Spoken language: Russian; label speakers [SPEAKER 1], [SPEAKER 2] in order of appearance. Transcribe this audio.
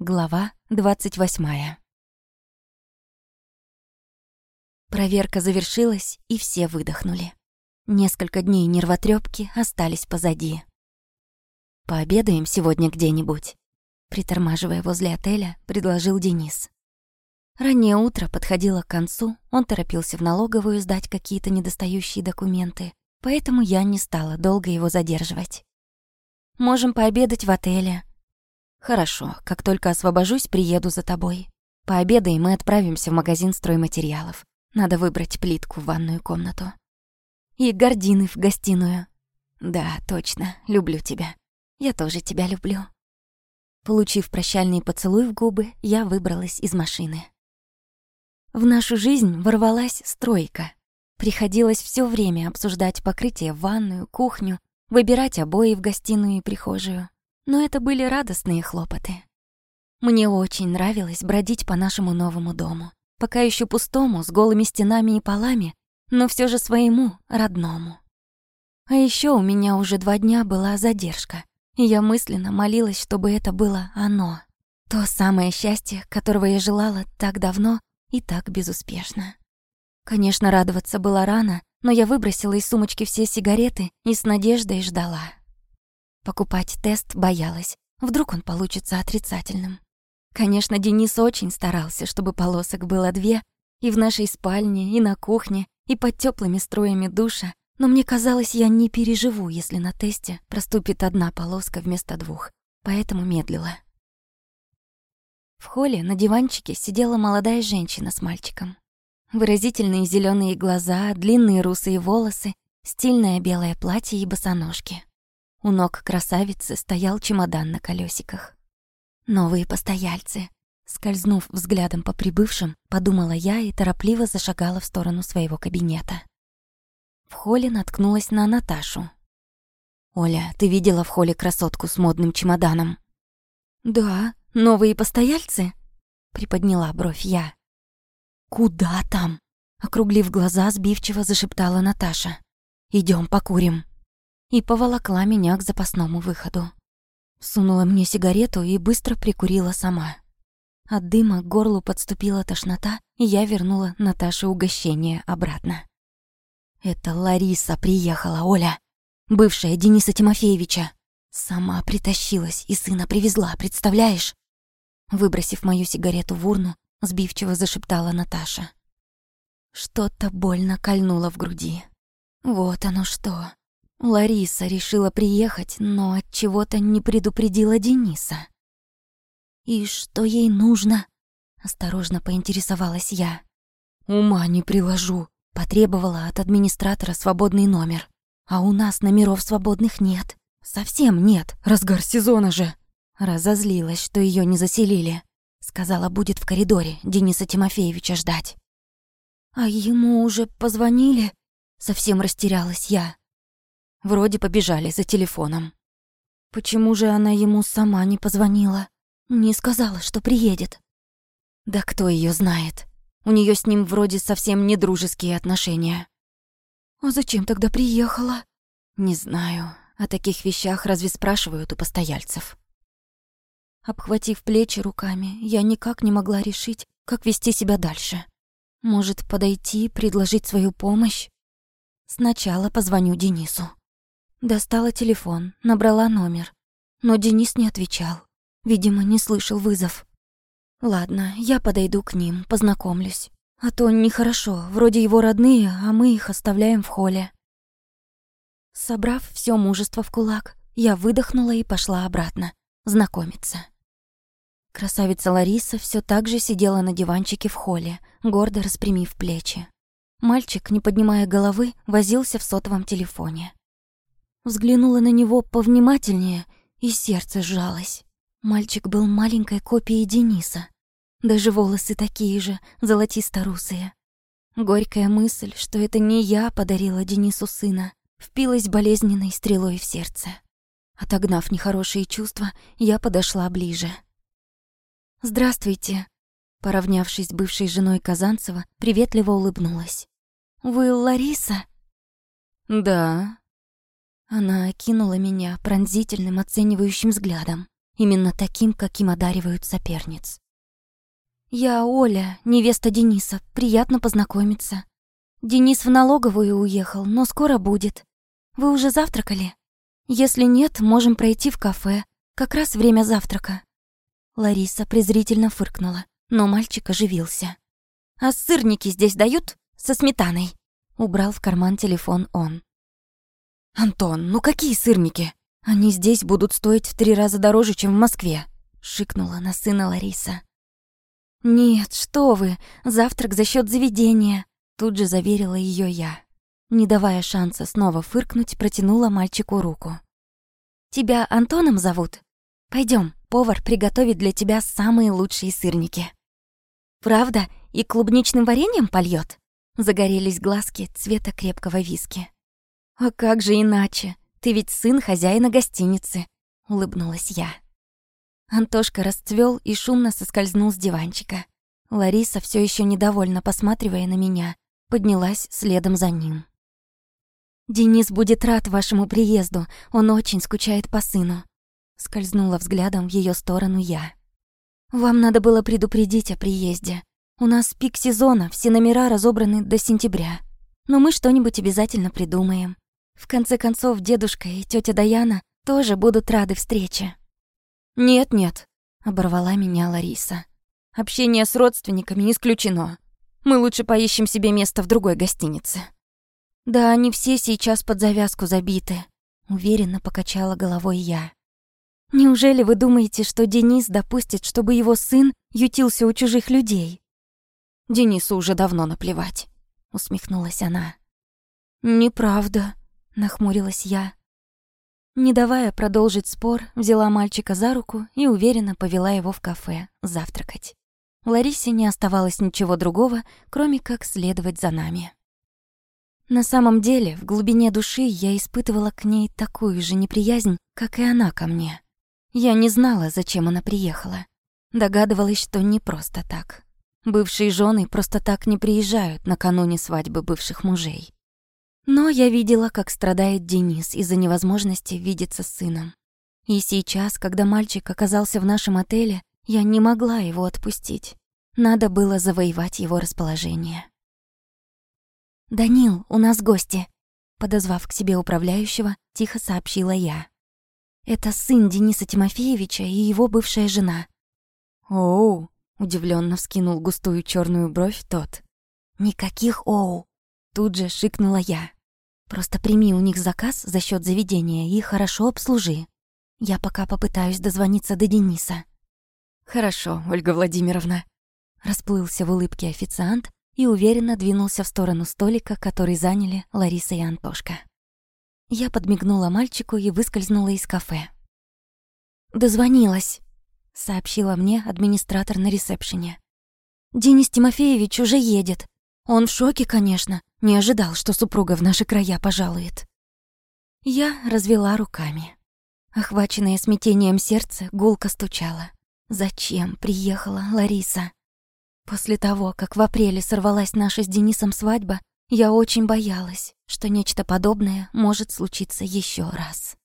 [SPEAKER 1] Глава 28. Проверка завершилась, и все выдохнули. Несколько дней нервотрепки остались позади. «Пообедаем сегодня где-нибудь?» Притормаживая возле отеля, предложил Денис. Раннее утро подходило к концу, он торопился в налоговую сдать какие-то недостающие документы, поэтому я не стала долго его задерживать. «Можем пообедать в отеле», «Хорошо, как только освобожусь, приеду за тобой. Пообедаем и отправимся в магазин стройматериалов. Надо выбрать плитку в ванную комнату. И гардины в гостиную. Да, точно, люблю тебя. Я тоже тебя люблю». Получив прощальный поцелуй в губы, я выбралась из машины. В нашу жизнь ворвалась стройка. Приходилось все время обсуждать покрытие в ванную, кухню, выбирать обои в гостиную и прихожую но это были радостные хлопоты. Мне очень нравилось бродить по нашему новому дому, пока еще пустому, с голыми стенами и полами, но все же своему, родному. А еще у меня уже два дня была задержка, и я мысленно молилась, чтобы это было оно. То самое счастье, которого я желала так давно и так безуспешно. Конечно, радоваться было рано, но я выбросила из сумочки все сигареты и с надеждой ждала. Покупать тест боялась. Вдруг он получится отрицательным. Конечно, Денис очень старался, чтобы полосок было две, и в нашей спальне, и на кухне, и под теплыми струями душа, но мне казалось, я не переживу, если на тесте проступит одна полоска вместо двух, поэтому медлила. В холле на диванчике сидела молодая женщина с мальчиком. Выразительные зеленые глаза, длинные русые волосы, стильное белое платье и босоножки. У ног красавицы стоял чемодан на колесиках. Новые постояльцы. Скользнув взглядом по прибывшим, подумала я и торопливо зашагала в сторону своего кабинета. В холле наткнулась на Наташу. «Оля, ты видела в холле красотку с модным чемоданом?» «Да, новые постояльцы?» — приподняла бровь я. «Куда там?» — округлив глаза, сбивчиво зашептала Наташа. Идем покурим» и поволокла меня к запасному выходу. Сунула мне сигарету и быстро прикурила сама. От дыма к горлу подступила тошнота, и я вернула Наташе угощение обратно. «Это Лариса приехала, Оля, бывшая Дениса Тимофеевича. Сама притащилась и сына привезла, представляешь?» Выбросив мою сигарету в урну, сбивчиво зашептала Наташа. Что-то больно кольнуло в груди. Вот оно что. Лариса решила приехать, но от чего-то не предупредила Дениса. И что ей нужно? осторожно поинтересовалась я. Ума не приложу, потребовала от администратора свободный номер. А у нас номеров свободных нет. Совсем нет, разгар сезона же. Разозлилась, что ее не заселили. Сказала, будет в коридоре Дениса Тимофеевича ждать. А ему уже позвонили? Совсем растерялась я. Вроде побежали за телефоном. Почему же она ему сама не позвонила? Не сказала, что приедет. Да кто ее знает? У нее с ним вроде совсем не дружеские отношения. А зачем тогда приехала? Не знаю. О таких вещах разве спрашивают у постояльцев? Обхватив плечи руками, я никак не могла решить, как вести себя дальше. Может, подойти, предложить свою помощь? Сначала позвоню Денису. Достала телефон, набрала номер. Но Денис не отвечал. Видимо, не слышал вызов. Ладно, я подойду к ним, познакомлюсь. А то нехорошо, вроде его родные, а мы их оставляем в холле. Собрав все мужество в кулак, я выдохнула и пошла обратно, знакомиться. Красавица Лариса все так же сидела на диванчике в холле, гордо распрямив плечи. Мальчик, не поднимая головы, возился в сотовом телефоне. Взглянула на него повнимательнее, и сердце сжалось. Мальчик был маленькой копией Дениса. Даже волосы такие же, золотисто-русые. Горькая мысль, что это не я подарила Денису сына, впилась болезненной стрелой в сердце. Отогнав нехорошие чувства, я подошла ближе. «Здравствуйте», — поравнявшись с бывшей женой Казанцева, приветливо улыбнулась. «Вы Лариса?» «Да», она окинула меня пронзительным оценивающим взглядом. именно таким, каким одаривают соперниц. «Я Оля, невеста Дениса. Приятно познакомиться. Денис в налоговую уехал, но скоро будет. Вы уже завтракали? Если нет, можем пройти в кафе. Как раз время завтрака». Лариса презрительно фыркнула, но мальчик оживился. «А сырники здесь дают? Со сметаной?» Убрал в карман телефон он. «Антон, ну какие сырники? Они здесь будут стоить в три раза дороже, чем в Москве», — шикнула на сына Лариса. «Нет, что вы, завтрак за счет заведения», — тут же заверила ее я. Не давая шанса снова фыркнуть, протянула мальчику руку. «Тебя Антоном зовут? Пойдем, повар приготовит для тебя самые лучшие сырники». «Правда? И клубничным вареньем польёт?» Загорелись глазки цвета крепкого виски. «А как же иначе? Ты ведь сын хозяина гостиницы», — улыбнулась я. Антошка расцвел и шумно соскользнул с диванчика. Лариса, все еще недовольно посматривая на меня, поднялась следом за ним. «Денис будет рад вашему приезду, он очень скучает по сыну», — скользнула взглядом в ее сторону я. «Вам надо было предупредить о приезде. У нас пик сезона, все номера разобраны до сентября. Но мы что-нибудь обязательно придумаем. В конце концов, дедушка и тетя Даяна тоже будут рады встрече. «Нет-нет», — оборвала меня Лариса. «Общение с родственниками исключено. Мы лучше поищем себе место в другой гостинице». «Да они все сейчас под завязку забиты», — уверенно покачала головой я. «Неужели вы думаете, что Денис допустит, чтобы его сын ютился у чужих людей?» «Денису уже давно наплевать», — усмехнулась она. «Неправда», нахмурилась я. Не давая продолжить спор, взяла мальчика за руку и уверенно повела его в кафе завтракать. Ларисе не оставалось ничего другого, кроме как следовать за нами. На самом деле, в глубине души я испытывала к ней такую же неприязнь, как и она ко мне. Я не знала, зачем она приехала. Догадывалась, что не просто так. Бывшие жены просто так не приезжают накануне свадьбы бывших мужей. Но я видела, как страдает Денис из-за невозможности видеться с сыном. И сейчас, когда мальчик оказался в нашем отеле, я не могла его отпустить. Надо было завоевать его расположение. «Данил, у нас гости», — подозвав к себе управляющего, тихо сообщила я. «Это сын Дениса Тимофеевича и его бывшая жена». «Оу», — удивленно вскинул густую черную бровь тот. «Никаких оу», — тут же шикнула я. Просто прими у них заказ за счет заведения и хорошо обслужи. Я пока попытаюсь дозвониться до Дениса». «Хорошо, Ольга Владимировна». Расплылся в улыбке официант и уверенно двинулся в сторону столика, который заняли Лариса и Антошка. Я подмигнула мальчику и выскользнула из кафе. «Дозвонилась», — сообщила мне администратор на ресепшене. «Денис Тимофеевич уже едет. Он в шоке, конечно, не ожидал, что супруга в наши края пожалует. Я развела руками. Охваченное смятением сердце гулко стучало. Зачем приехала Лариса? После того, как в апреле сорвалась наша с Денисом свадьба, я очень боялась, что нечто подобное может случиться еще раз.